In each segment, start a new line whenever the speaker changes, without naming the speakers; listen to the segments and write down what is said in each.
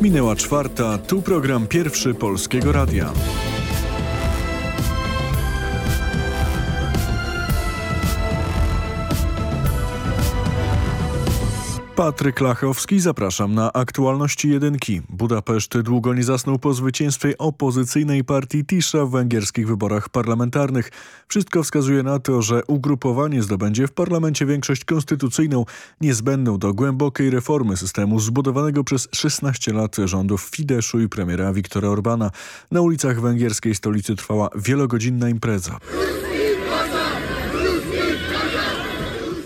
Minęła czwarta, tu program pierwszy Polskiego Radia. Patryk Lachowski, zapraszam na aktualności jedynki. Budapeszt długo nie zasnął po zwycięstwie opozycyjnej partii Tisza w węgierskich wyborach parlamentarnych. Wszystko wskazuje na to, że ugrupowanie zdobędzie w parlamencie większość konstytucyjną niezbędną do głębokiej reformy systemu zbudowanego przez 16 lat rządów Fideszu i premiera Viktora Orbana. Na ulicach węgierskiej stolicy trwała wielogodzinna impreza.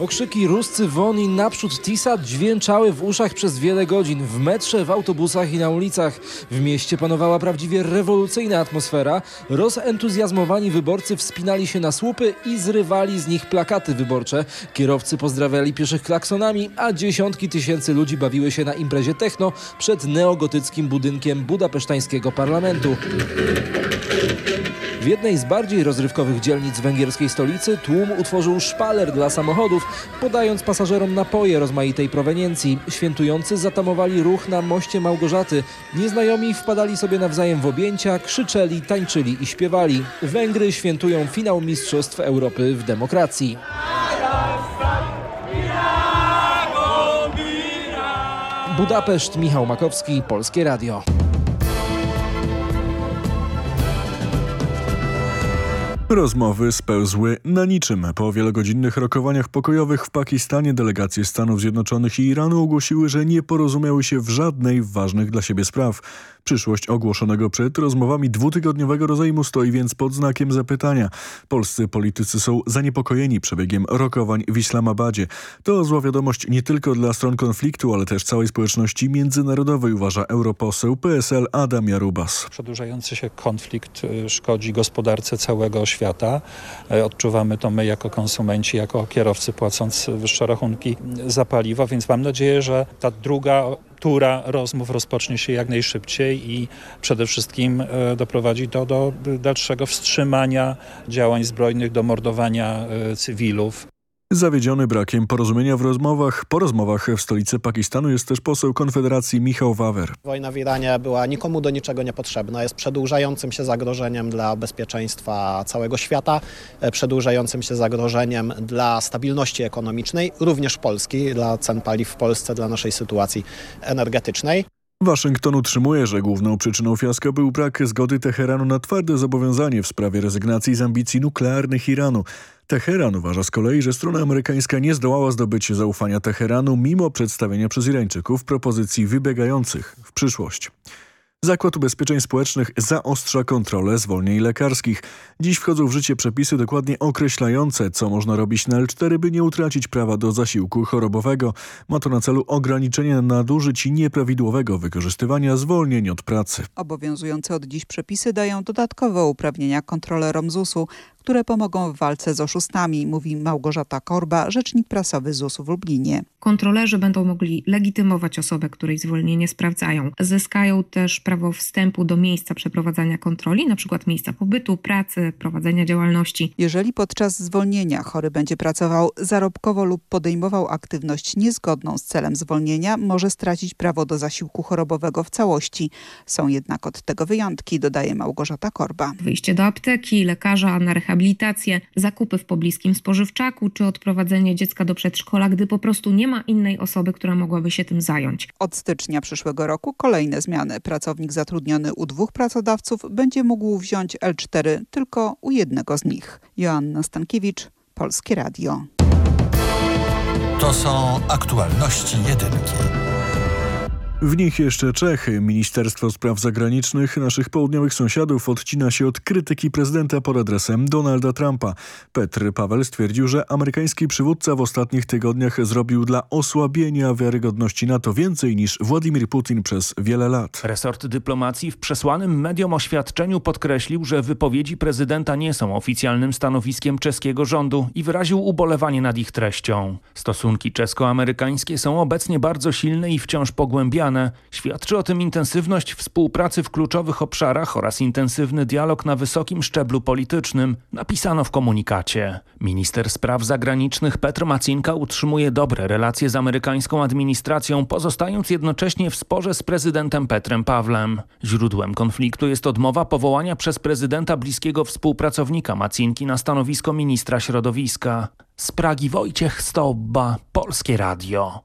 Okrzyki Ruscy won i naprzód Tisa dźwięczały w uszach przez wiele godzin. W metrze, w autobusach i na ulicach. W mieście panowała prawdziwie rewolucyjna atmosfera. Rozentuzjazmowani wyborcy wspinali się na słupy i zrywali z nich plakaty wyborcze. Kierowcy pozdrawiali pieszych klaksonami, a dziesiątki tysięcy ludzi bawiły się na imprezie techno przed neogotyckim budynkiem budapesztańskiego parlamentu. W jednej z bardziej rozrywkowych dzielnic węgierskiej stolicy tłum utworzył szpaler dla samochodów, podając pasażerom napoje rozmaitej proweniencji. Świętujący zatamowali ruch na moście Małgorzaty. Nieznajomi wpadali sobie nawzajem w objęcia, krzyczeli, tańczyli i śpiewali. Węgry świętują finał Mistrzostw Europy w demokracji. Budapeszt, Michał Makowski, Polskie Radio.
Rozmowy spełzły na niczym. Po wielogodzinnych rokowaniach pokojowych w Pakistanie delegacje Stanów Zjednoczonych i Iranu ogłosiły, że nie porozumiały się w żadnej ważnych dla siebie spraw. Przyszłość ogłoszonego przed rozmowami dwutygodniowego rozejmu stoi więc pod znakiem zapytania. Polscy politycy są zaniepokojeni przebiegiem rokowań w Islamabadzie. To zła wiadomość nie tylko dla stron konfliktu, ale też całej społeczności międzynarodowej, uważa europoseł PSL Adam Jarubas.
Przedłużający się konflikt y, szkodzi gospodarce całego świata. Y, odczuwamy to my jako konsumenci, jako kierowcy płacąc wyższe rachunki za paliwo, więc mam nadzieję, że ta druga tura rozmów rozpocznie się jak najszybciej i przede wszystkim e, doprowadzi to do dalszego wstrzymania działań zbrojnych, do mordowania e, cywilów.
Zawiedziony brakiem porozumienia w rozmowach, po rozmowach w stolicy Pakistanu jest też poseł Konfederacji Michał Wawer.
Wojna w Iranie była nikomu do niczego niepotrzebna. Jest przedłużającym się zagrożeniem dla bezpieczeństwa całego świata, e, przedłużającym się zagrożeniem dla stabilności ekonomicznej, również Polski, dla cen paliw w Polsce, dla naszej sytuacji energetycznej.
Waszyngton utrzymuje, że główną przyczyną fiaska był brak zgody Teheranu na twarde zobowiązanie w sprawie rezygnacji z ambicji nuklearnych Iranu. Teheran uważa z kolei, że strona amerykańska nie zdołała zdobyć zaufania Teheranu mimo przedstawienia przez Irańczyków propozycji wybiegających w przyszłość. Zakład Ubezpieczeń Społecznych zaostrza kontrolę zwolnień lekarskich. Dziś wchodzą w życie przepisy dokładnie określające, co można robić na L4, by nie utracić prawa do zasiłku chorobowego. Ma to na celu ograniczenie nadużyć i nieprawidłowego wykorzystywania zwolnień od pracy.
Obowiązujące od dziś przepisy dają dodatkowe uprawnienia kontrolerom ZUS-u, które pomogą w walce z oszustami, mówi Małgorzata Korba, rzecznik prasowy ZUS-u w Lublinie.
Kontrolerzy będą mogli legitymować osobę, której zwolnienie sprawdzają. Zyskają też prawo wstępu do miejsca przeprowadzania kontroli, np. miejsca pobytu, pracy, prowadzenia działalności.
Jeżeli podczas zwolnienia chory będzie pracował zarobkowo lub podejmował aktywność niezgodną z celem zwolnienia, może stracić prawo do zasiłku chorobowego w całości. Są jednak od tego wyjątki, dodaje Małgorzata Korba.
Wyjście do apteki, lekarza na rehabilitację, zakupy w pobliskim spożywczaku czy odprowadzenie dziecka do przedszkola, gdy po prostu nie ma innej osoby, która mogłaby się tym zająć.
Od stycznia przyszłego roku kolejne zmiany. Pracownik zatrudniony u dwóch pracodawców będzie mógł wziąć L4 tylko u jednego z nich. Joanna Stankiewicz, Polskie Radio.
To są aktualności jedynki.
W nich jeszcze Czechy. Ministerstwo Spraw Zagranicznych naszych południowych sąsiadów odcina się od krytyki prezydenta pod adresem Donalda Trumpa. Petr Paweł stwierdził, że amerykański przywódca w ostatnich tygodniach zrobił dla osłabienia wiarygodności NATO więcej niż Władimir Putin przez wiele lat.
Resort dyplomacji w przesłanym mediom oświadczeniu podkreślił, że wypowiedzi prezydenta nie są oficjalnym stanowiskiem czeskiego rządu i wyraził ubolewanie nad ich treścią. Stosunki czesko-amerykańskie są obecnie bardzo silne i wciąż pogłębiane Świadczy o tym intensywność współpracy w kluczowych obszarach oraz intensywny dialog na wysokim szczeblu politycznym, napisano w komunikacie. Minister spraw zagranicznych Petr Macinka utrzymuje dobre relacje z amerykańską administracją, pozostając jednocześnie w sporze z prezydentem Petrem Pawlem. Źródłem konfliktu jest odmowa powołania przez prezydenta bliskiego współpracownika Macinki na stanowisko ministra środowiska. Z Pragi Wojciech Stobba, Polskie Radio.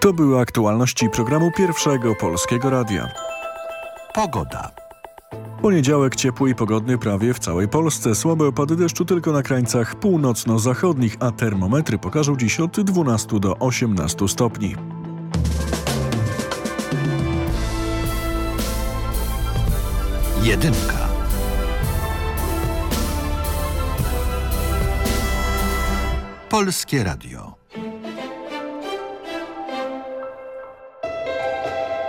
To były aktualności programu Pierwszego Polskiego Radia.
Pogoda.
Poniedziałek ciepły i pogodny prawie w całej Polsce. Słabe opady deszczu tylko na krańcach północno-zachodnich, a termometry pokażą dziś od 12 do 18 stopni.
Jedynka. Polskie Radio.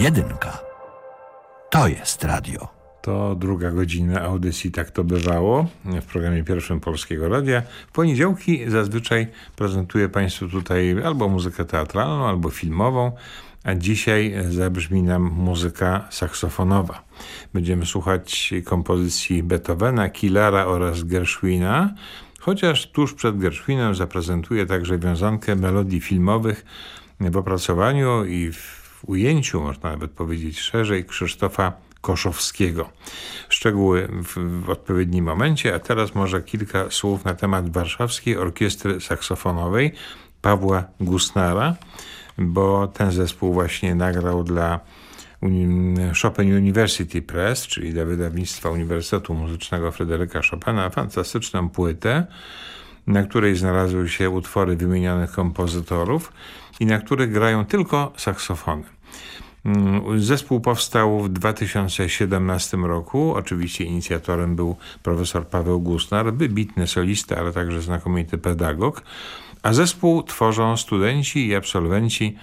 Jedynka. To jest radio.
To druga godzina audycji Tak to bywało w programie pierwszym Polskiego Radia. W poniedziałki zazwyczaj prezentuję Państwu tutaj albo muzykę teatralną, albo filmową, a dzisiaj zabrzmi nam muzyka saksofonowa. Będziemy słuchać kompozycji Beethovena, Killara oraz Gershwina, chociaż tuż przed Gershwinem zaprezentuję także wiązankę melodii filmowych w opracowaniu i w ujęciu, można nawet powiedzieć szerzej, Krzysztofa Koszowskiego. Szczegóły w, w, odpowiednim momencie, a teraz może kilka słów na temat Warszawskiej Orkiestry Saksofonowej Pawła Gusnara, bo ten zespół właśnie nagrał dla Chopin University Press, czyli dla wydawnictwa Uniwersytetu Muzycznego Fryderyka Chopina, fantastyczną płytę, na której znalazły się utwory wymienionych kompozytorów i na których grają tylko saksofony. Zespół powstał w 2017 roku. Oczywiście inicjatorem był profesor Paweł Gusnar, wybitny solista, ale także znakomity pedagog. A zespół tworzą studenci i absolwenci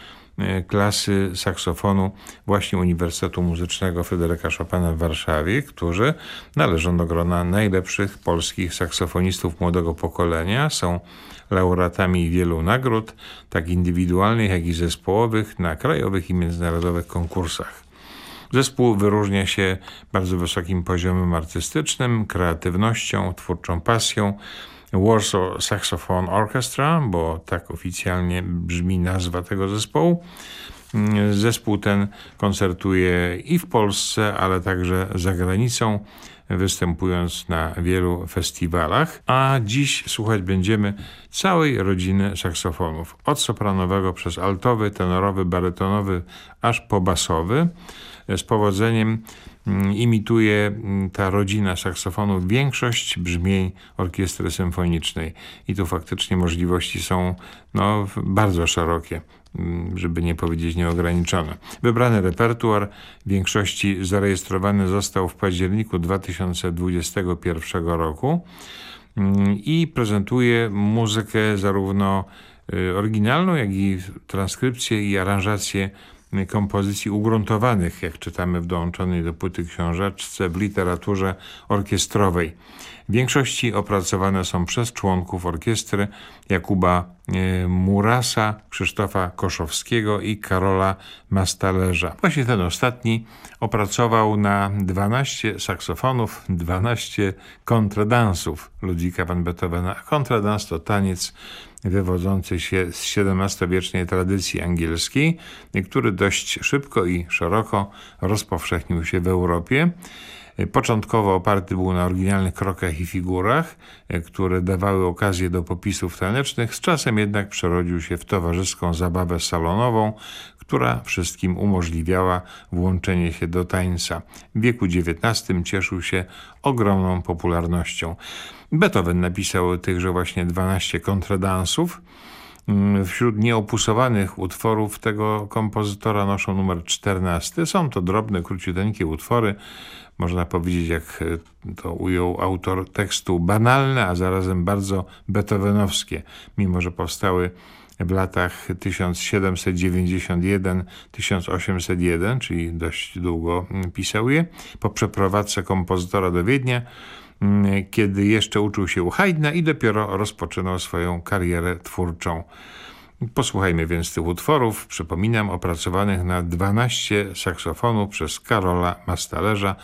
klasy saksofonu właśnie Uniwersytetu Muzycznego Fryderyka Chopina w Warszawie, którzy należą do grona najlepszych polskich saksofonistów młodego pokolenia. Są laureatami wielu nagród, tak indywidualnych, jak i zespołowych, na krajowych i międzynarodowych konkursach. Zespół wyróżnia się bardzo wysokim poziomem artystycznym, kreatywnością, twórczą pasją. Warsaw Saxophone Orchestra, bo tak oficjalnie brzmi nazwa tego zespołu. Zespół ten koncertuje i w Polsce, ale także za granicą występując na wielu festiwalach, a dziś słuchać będziemy całej rodziny saksofonów. Od sopranowego przez altowy, tenorowy, barytonowy, aż po basowy. Z powodzeniem imituje ta rodzina saksofonów większość brzmień orkiestry symfonicznej. I tu faktycznie możliwości są no, bardzo szerokie żeby nie powiedzieć nieograniczone. Wybrany repertuar w większości zarejestrowany został w październiku 2021 roku i prezentuje muzykę zarówno oryginalną, jak i transkrypcję i aranżację kompozycji ugruntowanych, jak czytamy w dołączonej do płyty książeczce w literaturze orkiestrowej. W większości opracowane są przez członków orkiestry Jakuba e, Murasa, Krzysztofa Koszowskiego i Karola Mastalerza. Właśnie ten ostatni opracował na 12 saksofonów, 12 kontradansów Ludzika van Beethovena. Kontradans to taniec wywodzący się z XVII-wiecznej tradycji angielskiej, który dość szybko i szeroko rozpowszechnił się w Europie. Początkowo oparty był na oryginalnych krokach i figurach, które dawały okazję do popisów tanecznych, z czasem jednak przerodził się w towarzyską zabawę salonową, która wszystkim umożliwiała włączenie się do tańca. W wieku XIX cieszył się ogromną popularnością. Beethoven napisał tychże właśnie 12 kontradansów. Wśród nieopusowanych utworów tego kompozytora noszą numer 14. Są to drobne, króciuteńkie utwory, można powiedzieć, jak to ujął autor tekstu, banalne, a zarazem bardzo beethovenowskie, mimo że powstały w latach 1791-1801, czyli dość długo pisał je, po przeprowadzce kompozytora do Wiednia, kiedy jeszcze uczył się u Haydna i dopiero rozpoczynał swoją karierę twórczą. Posłuchajmy więc tych utworów, przypominam, opracowanych na 12 saksofonów przez Karola Mastalerza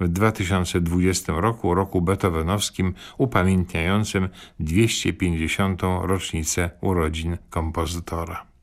w 2020 roku, roku beethovenowskim upamiętniającym 250. rocznicę urodzin kompozytora.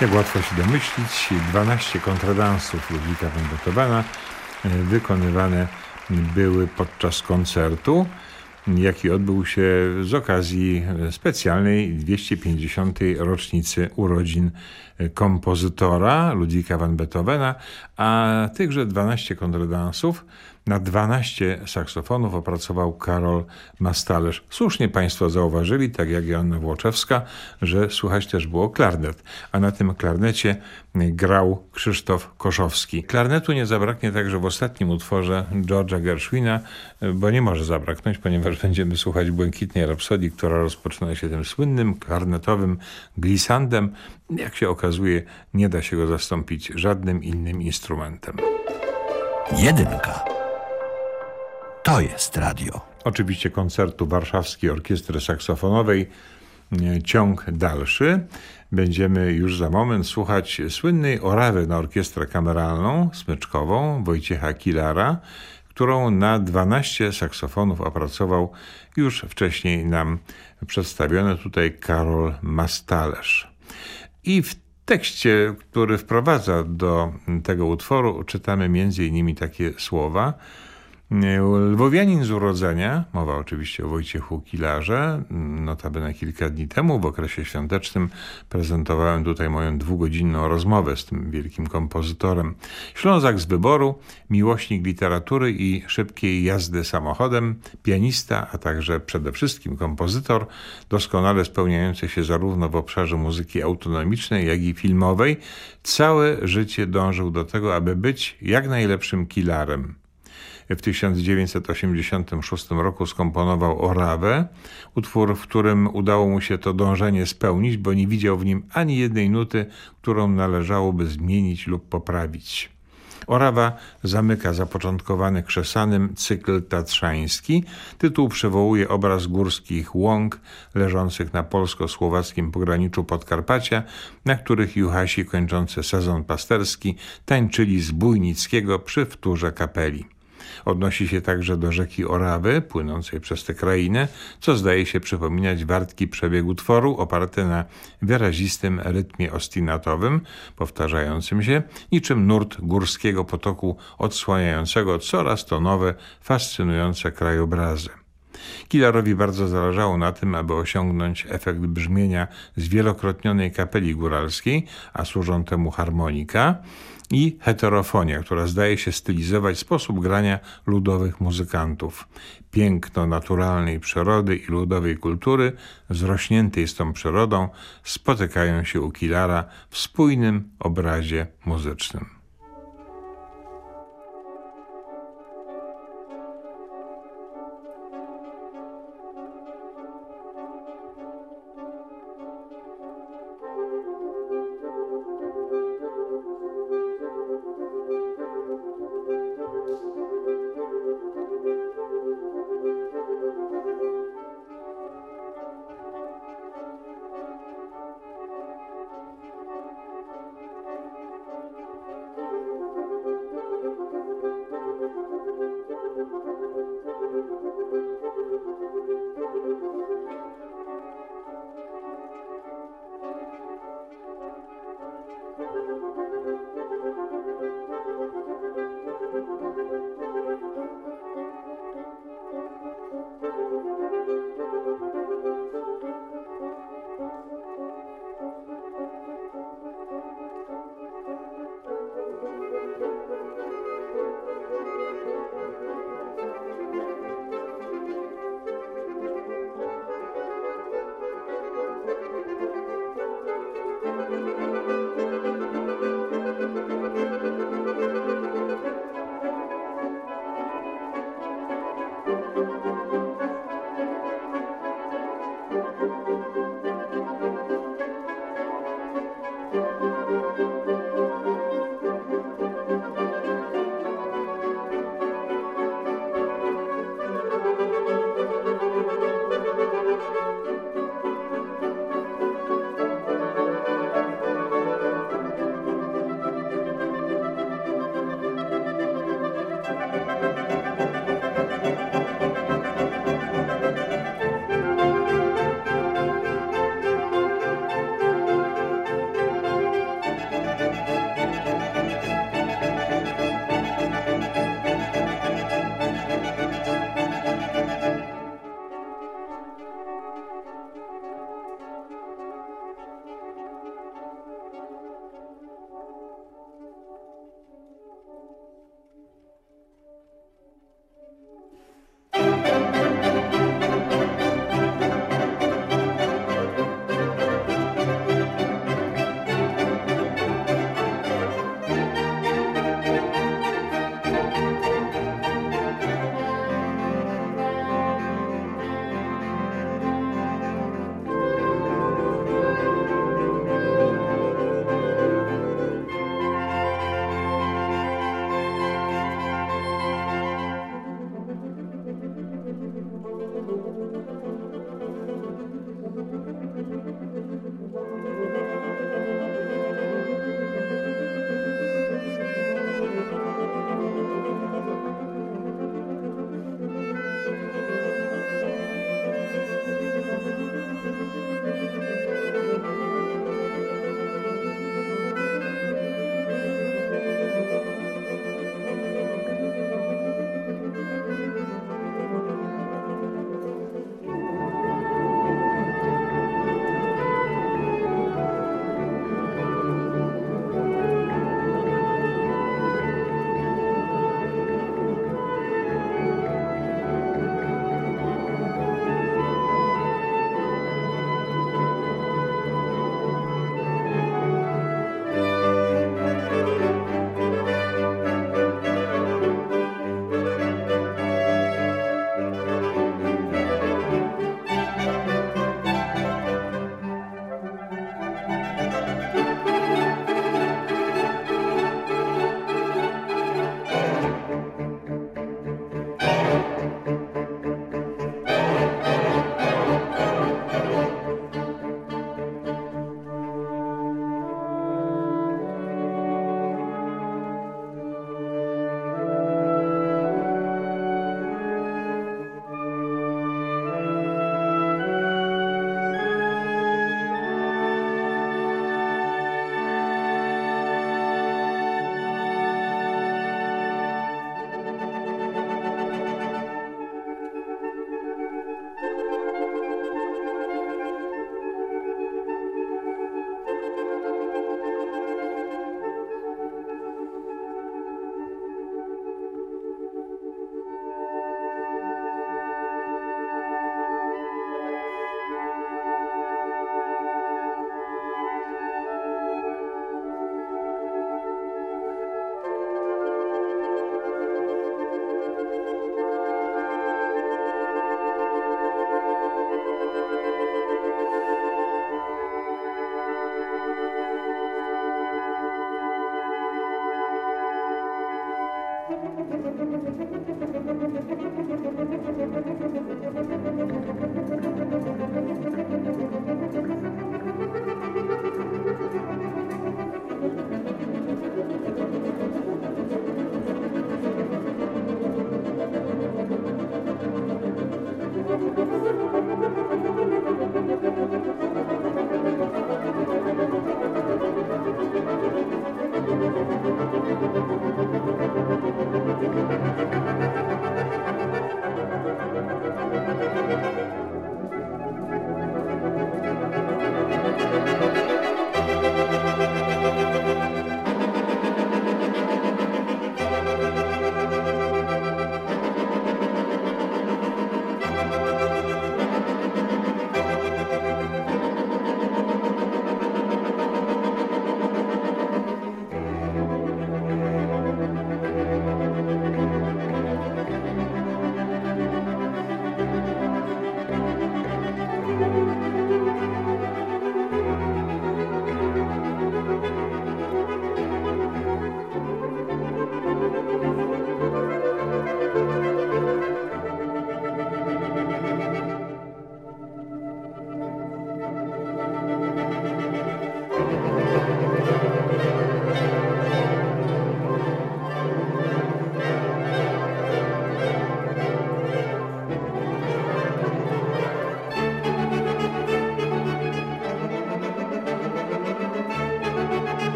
Jak łatwo się domyślić, 12 kontradansów Ludwika van Beethovena e, wykonywane były podczas koncertu, jaki odbył się z okazji specjalnej 250. rocznicy urodzin kompozytora Ludwika van Beethovena, a tychże 12 kontradansów na 12 saksofonów opracował Karol Mastalerz. Słusznie Państwo zauważyli, tak jak Joanna Włoczewska, że słuchać też było klarnet, a na tym klarnecie grał Krzysztof Koszowski. Klarnetu nie zabraknie także w ostatnim utworze George'a Gershwina, bo nie może zabraknąć, ponieważ będziemy słuchać Błękitnej Rapsodii, która rozpoczyna się tym słynnym klarnetowym glissandem. Jak się okazuje, nie da się go zastąpić żadnym innym instrumentem.
Jedynka. To jest radio.
Oczywiście koncertu Warszawskiej Orkiestry Saksofonowej ciąg dalszy. Będziemy już za moment słuchać słynnej orawy na orkiestrę kameralną smyczkową Wojciecha Kilara, którą na 12 saksofonów opracował już wcześniej nam przedstawiony tutaj Karol Mastalerz. I w tekście, który wprowadza do tego utworu, czytamy między innymi takie słowa – Lwowianin z urodzenia, mowa oczywiście o Wojciechu Kilarze, notabene kilka dni temu w okresie świątecznym prezentowałem tutaj moją dwugodzinną rozmowę z tym wielkim kompozytorem. Ślązak z wyboru, miłośnik literatury i szybkiej jazdy samochodem, pianista, a także przede wszystkim kompozytor, doskonale spełniający się zarówno w obszarze muzyki autonomicznej, jak i filmowej, całe życie dążył do tego, aby być jak najlepszym kilarem. W 1986 roku skomponował Orawę, utwór, w którym udało mu się to dążenie spełnić, bo nie widział w nim ani jednej nuty, którą należałoby zmienić lub poprawić. Orawa zamyka zapoczątkowany krzesanym cykl tatrzański. Tytuł przywołuje obraz górskich łąk leżących na polsko-słowackim pograniczu Podkarpacia, na których Juhasi kończący sezon pasterski tańczyli z Bujnickiego przy wtórze kapeli. Odnosi się także do rzeki Orawy, płynącej przez tę krainę, co zdaje się przypominać wartki przebiegu tworu oparte na wyrazistym rytmie ostinatowym, powtarzającym się, niczym nurt górskiego potoku odsłaniającego coraz to nowe, fascynujące krajobrazy. Kilarowi bardzo zależało na tym, aby osiągnąć efekt brzmienia zwielokrotnionej kapeli góralskiej, a służą temu harmonika, i heterofonia, która zdaje się stylizować sposób grania ludowych muzykantów. Piękno naturalnej przyrody i ludowej kultury, zrośniętej z tą przyrodą, spotykają się u Kilara w spójnym obrazie muzycznym.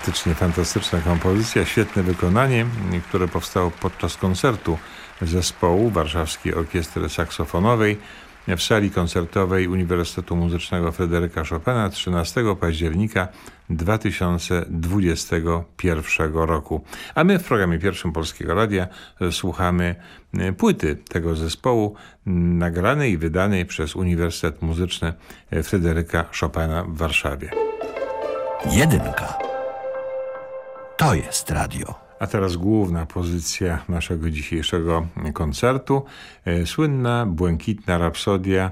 Faktycznie fantastyczna kompozycja, świetne wykonanie, które powstało podczas koncertu zespołu Warszawskiej Orkiestry Saksofonowej w sali koncertowej Uniwersytetu Muzycznego Fryderyka Chopina 13 października 2021 roku. A my w programie pierwszym Polskiego Radia słuchamy płyty tego zespołu nagranej i wydanej przez Uniwersytet Muzyczny Fryderyka Chopina w Warszawie.
Jedynka. To jest radio.
A teraz główna pozycja naszego dzisiejszego koncertu. Słynna, błękitna rapsodia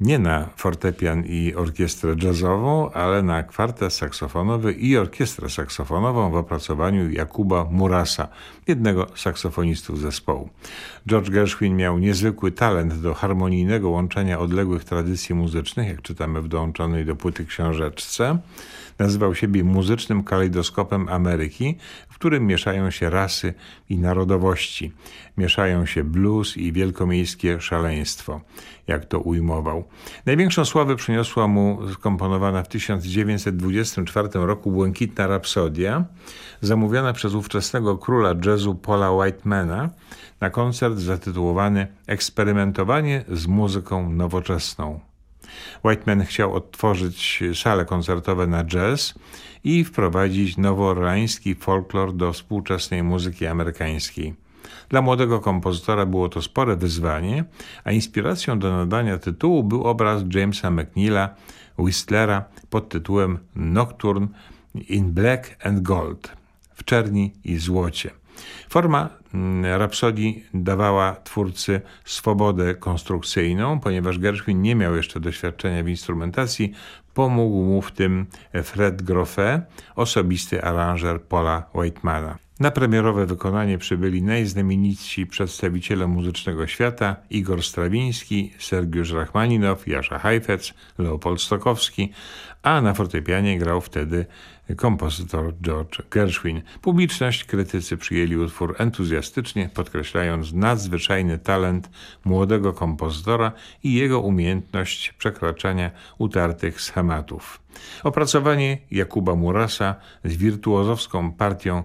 nie na fortepian i orkiestrę jazzową, ale na kwartet saksofonowy i orkiestrę saksofonową w opracowaniu Jakuba Murasa, jednego z saksofonistów zespołu. George Gershwin miał niezwykły talent do harmonijnego łączenia odległych tradycji muzycznych, jak czytamy w dołączonej do płyty książeczce. Nazywał siebie muzycznym kalejdoskopem Ameryki, w którym mieszają się rasy i narodowości. Mieszają się blues i wielkomiejskie szaleństwo, jak to ujmował. Największą sławę przyniosła mu skomponowana w 1924 roku Błękitna Rapsodia, zamówiona przez ówczesnego króla jazzu Paula Whitemana na koncert zatytułowany Eksperymentowanie z muzyką nowoczesną. Whiteman chciał odtworzyć sale koncertowe na jazz i wprowadzić nowoorleański folklor do współczesnej muzyki amerykańskiej. Dla młodego kompozytora było to spore wyzwanie, a inspiracją do nadania tytułu był obraz Jamesa McNeila Whistlera pod tytułem Nocturne in Black and Gold w czerni i złocie. Forma rapsodii dawała twórcy swobodę konstrukcyjną, ponieważ Gershwin nie miał jeszcze doświadczenia w instrumentacji, pomógł mu w tym Fred Groffet, osobisty aranżer Paula Whitemana. Na premierowe wykonanie przybyli najznamienitsi przedstawiciele muzycznego świata Igor Strawiński, Sergiusz Rachmaninow, Jasza Heifetz, Leopold Stokowski, a na fortepianie grał wtedy kompozytor George Gershwin. Publiczność, krytycy przyjęli utwór entuzjastycznie, podkreślając nadzwyczajny talent młodego kompozytora i jego umiejętność przekraczania utartych schematów. Opracowanie Jakuba Murasa z wirtuozowską partią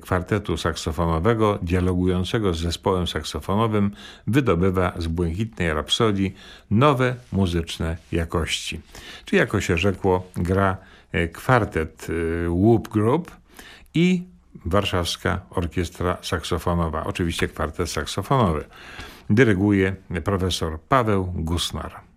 kwartetu saksofonowego dialogującego z zespołem saksofonowym wydobywa z błękitnej rapsodii nowe muzyczne jakości. Czy jako się rzekło gra kwartet Whoop Group i Warszawska Orkiestra Saksofonowa, oczywiście kwartet saksofonowy. Dyryguje profesor Paweł Gusnar.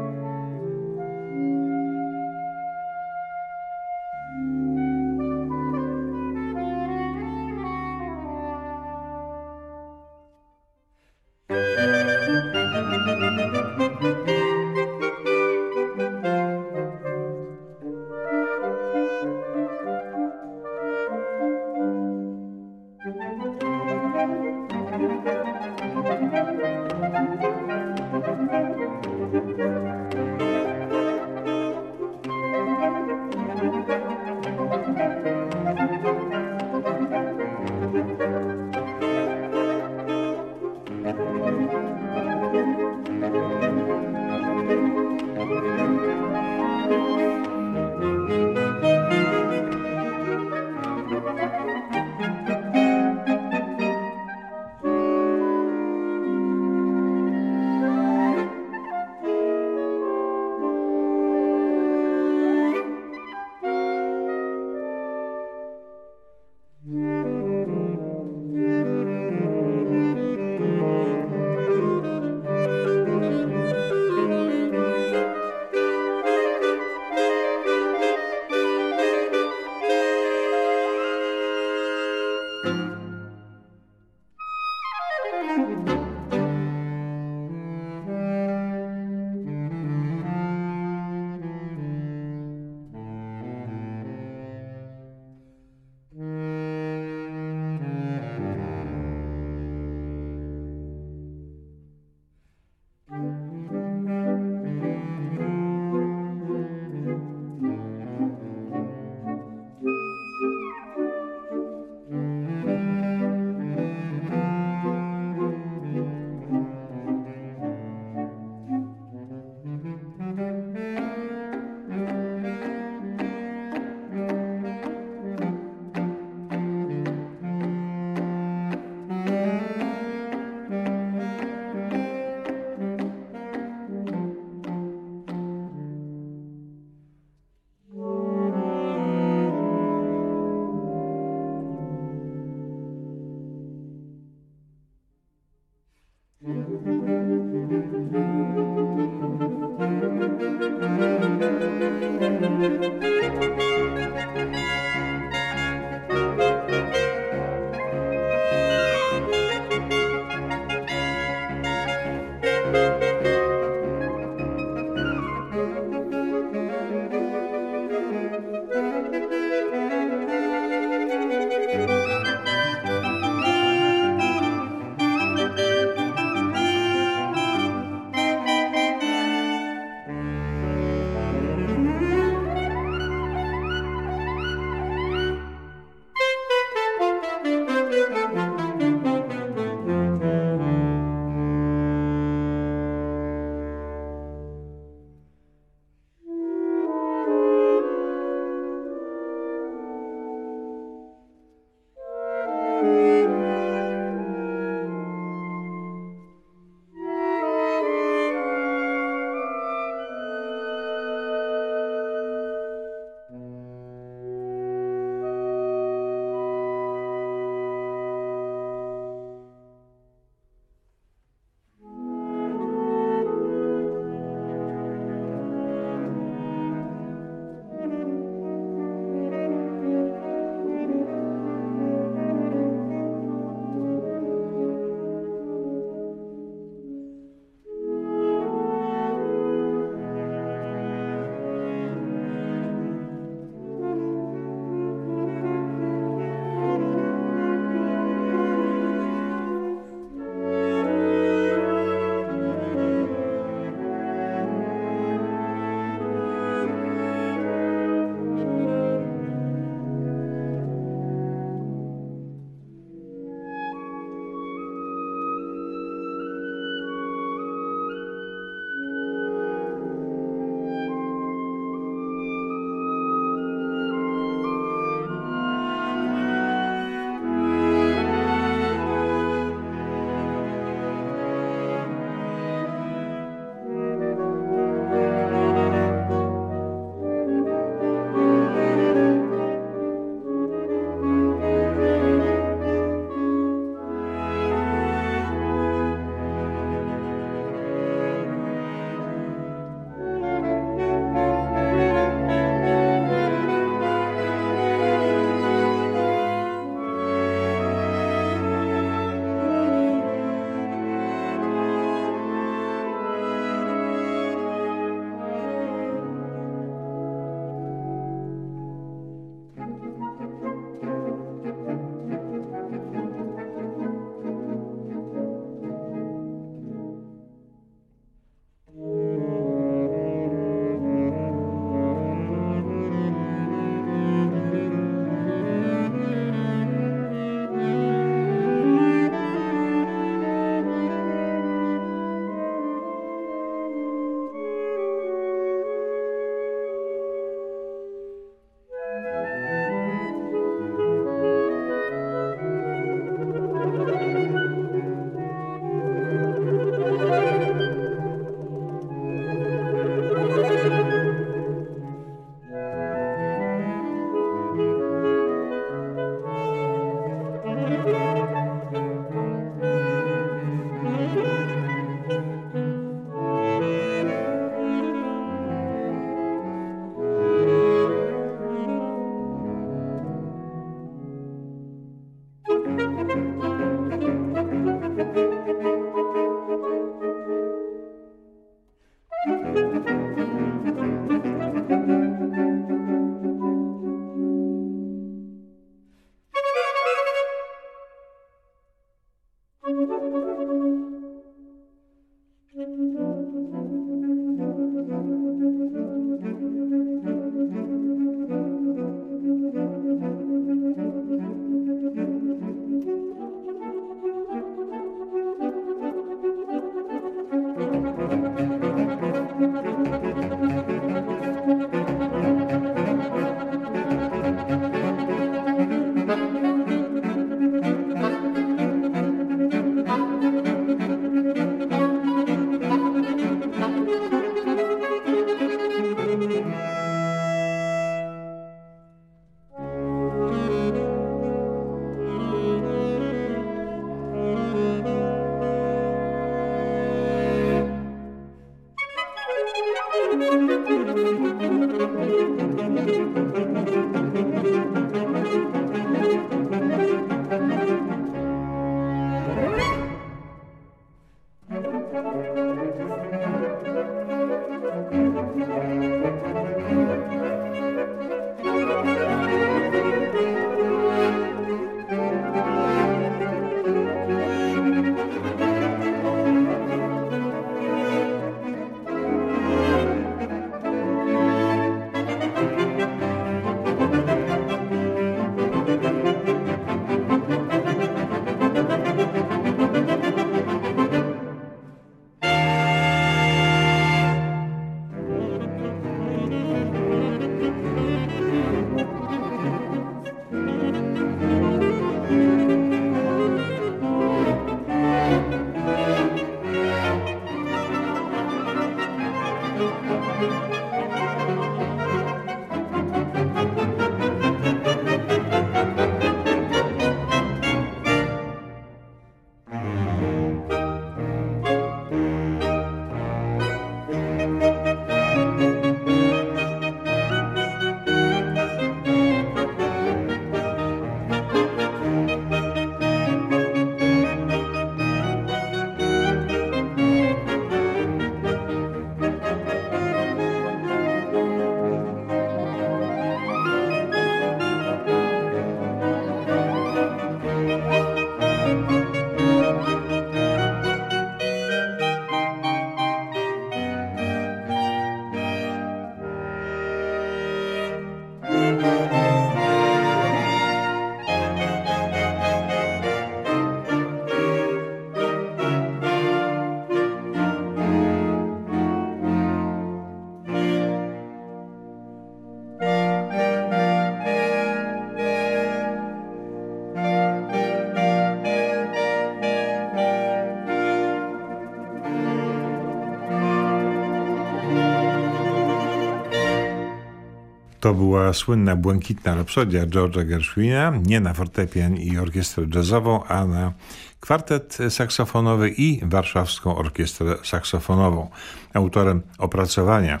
To była słynna Błękitna Rapsodia George'a Gershwina, nie na fortepian i orkiestrę jazzową, a na kwartet saksofonowy i warszawską orkiestrę saksofonową. Autorem opracowania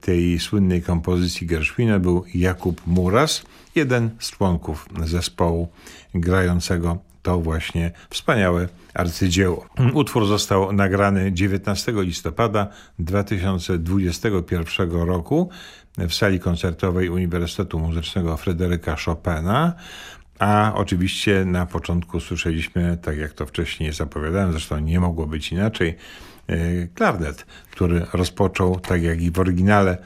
tej słynnej kompozycji Gershwina był Jakub Muras, jeden z członków zespołu grającego to właśnie wspaniałe arcydzieło. Utwór został nagrany 19 listopada 2021 roku w sali koncertowej Uniwersytetu Muzycznego Fryderyka Chopina. A oczywiście na początku słyszeliśmy, tak jak to wcześniej zapowiadałem, zresztą nie mogło być inaczej, klarnet, który rozpoczął, tak jak i w oryginale,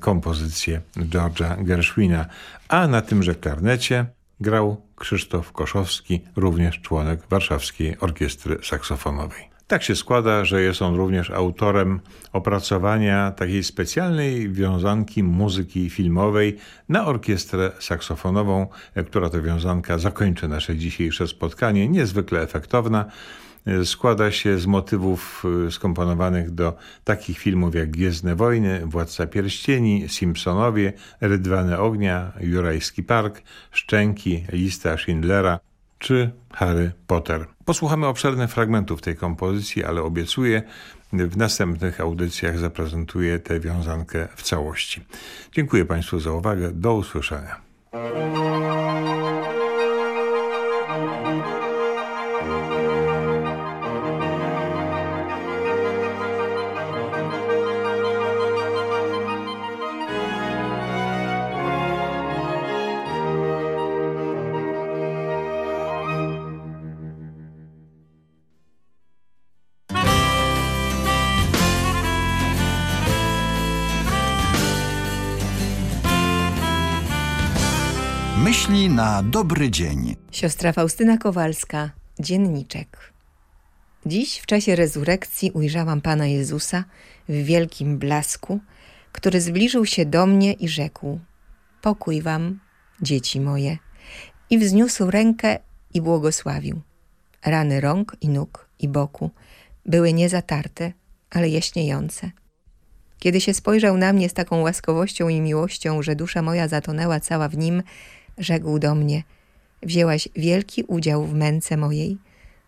kompozycję George'a Gershwina. A na tymże klarnecie grał Krzysztof Koszowski, również członek Warszawskiej Orkiestry Saksofonowej. Tak się składa, że jest on również autorem opracowania takiej specjalnej wiązanki muzyki filmowej na orkiestrę saksofonową, która to wiązanka zakończy nasze dzisiejsze spotkanie, niezwykle efektowna. Składa się z motywów skomponowanych do takich filmów jak Gwiezdne Wojny, Władca Pierścieni, Simpsonowie, Rydwany Ognia, Jurajski Park, Szczęki, Lista Schindlera czy Harry Potter. Posłuchamy obszernych fragmentów tej kompozycji, ale obiecuję, w następnych audycjach zaprezentuję tę wiązankę w całości. Dziękuję Państwu za uwagę. Do usłyszenia.
Na dobry dzień.
Siostra Faustyna Kowalska, dzienniczek. Dziś w czasie rezurekcji ujrzałam Pana Jezusa w wielkim blasku, który zbliżył się do mnie i rzekł: Pokój wam, dzieci moje. I wzniósł rękę i błogosławił. Rany rąk i nóg i boku były niezatarte, ale jaśniejące. Kiedy się spojrzał na mnie z taką łaskowością i miłością, że dusza moja zatonęła cała w nim, rzekł do mnie: Wzięłaś wielki udział w męce mojej,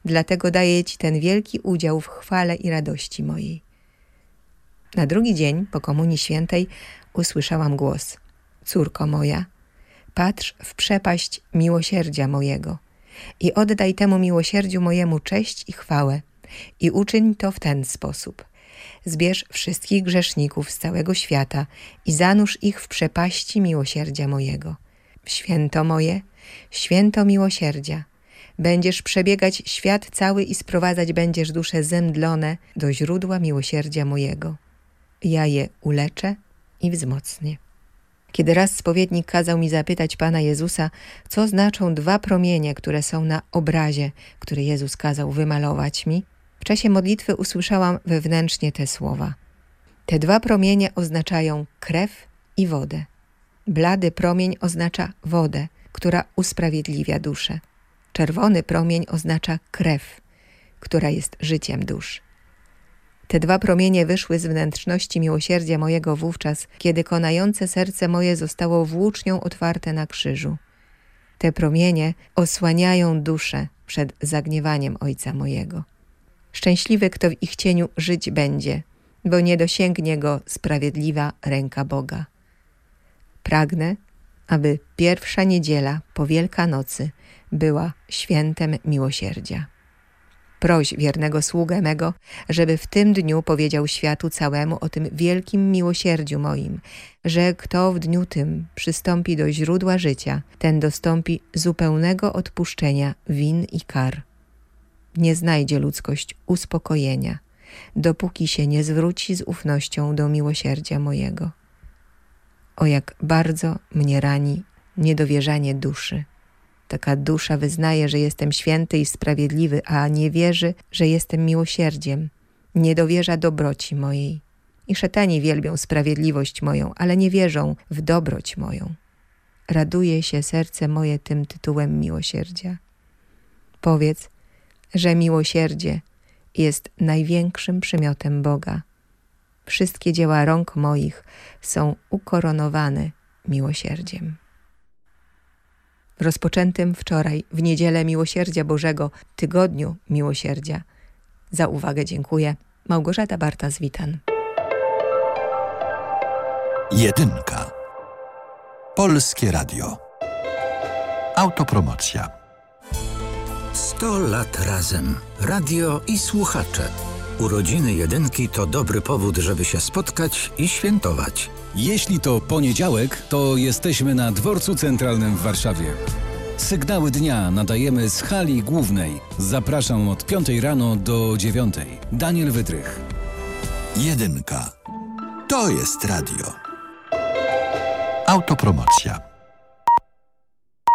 dlatego daję ci ten wielki udział w chwale i radości mojej. Na drugi dzień po Komunii Świętej usłyszałam głos: Córko moja, patrz w przepaść miłosierdzia mojego i oddaj temu miłosierdziu mojemu cześć i chwałę i uczyń to w ten sposób. Zbierz wszystkich grzeszników z całego świata i zanurz ich w przepaści miłosierdzia mojego. Święto moje, święto miłosierdzia. Będziesz przebiegać świat cały i sprowadzać będziesz dusze zemdlone do źródła miłosierdzia mojego. Ja je uleczę i wzmocnię. Kiedy raz spowiednik kazał mi zapytać Pana Jezusa, co znaczą dwa promienie, które są na obrazie, który Jezus kazał wymalować mi, w czasie modlitwy usłyszałam wewnętrznie te słowa. Te dwa promienie oznaczają krew i wodę. Blady promień oznacza wodę, która usprawiedliwia duszę. Czerwony promień oznacza krew, która jest życiem dusz. Te dwa promienie wyszły z wnętrzności miłosierdzia mojego wówczas, kiedy konające serce moje zostało włócznią otwarte na krzyżu. Te promienie osłaniają duszę przed zagniewaniem Ojca mojego. Szczęśliwy, kto w ich cieniu żyć będzie, bo nie dosięgnie go sprawiedliwa ręka Boga. Pragnę, aby pierwsza niedziela po Wielkanocy była świętem miłosierdzia. Proś wiernego sługę mego, żeby w tym dniu powiedział światu całemu o tym wielkim miłosierdziu moim, że kto w dniu tym przystąpi do źródła życia, ten dostąpi zupełnego odpuszczenia win i kar. Nie znajdzie ludzkość uspokojenia, dopóki się nie zwróci z ufnością do miłosierdzia mojego. O jak bardzo mnie rani niedowierzanie duszy. Taka dusza wyznaje, że jestem święty i sprawiedliwy, a nie wierzy, że jestem miłosierdziem. Nie dowierza dobroci mojej. I szetani wielbią sprawiedliwość moją, ale nie wierzą w dobroć moją. Raduje się serce moje tym tytułem miłosierdzia. Powiedz, że miłosierdzie jest największym przymiotem Boga. Wszystkie dzieła rąk moich są ukoronowane miłosierdziem. W rozpoczętym wczoraj, w niedzielę Miłosierdzia Bożego, tygodniu Miłosierdzia, za uwagę dziękuję. Małgorzata Barta-Zwitan.
Jedynka. Polskie Radio. Autopromocja.
100 lat razem. Radio i słuchacze. Urodziny jedynki to dobry powód, żeby się spotkać i świętować.
Jeśli to poniedziałek, to jesteśmy na Dworcu Centralnym w Warszawie. Sygnały dnia nadajemy z hali głównej. Zapraszam od 5 rano do 9. Daniel Wydrych.
Jedynka. To jest radio. Autopromocja.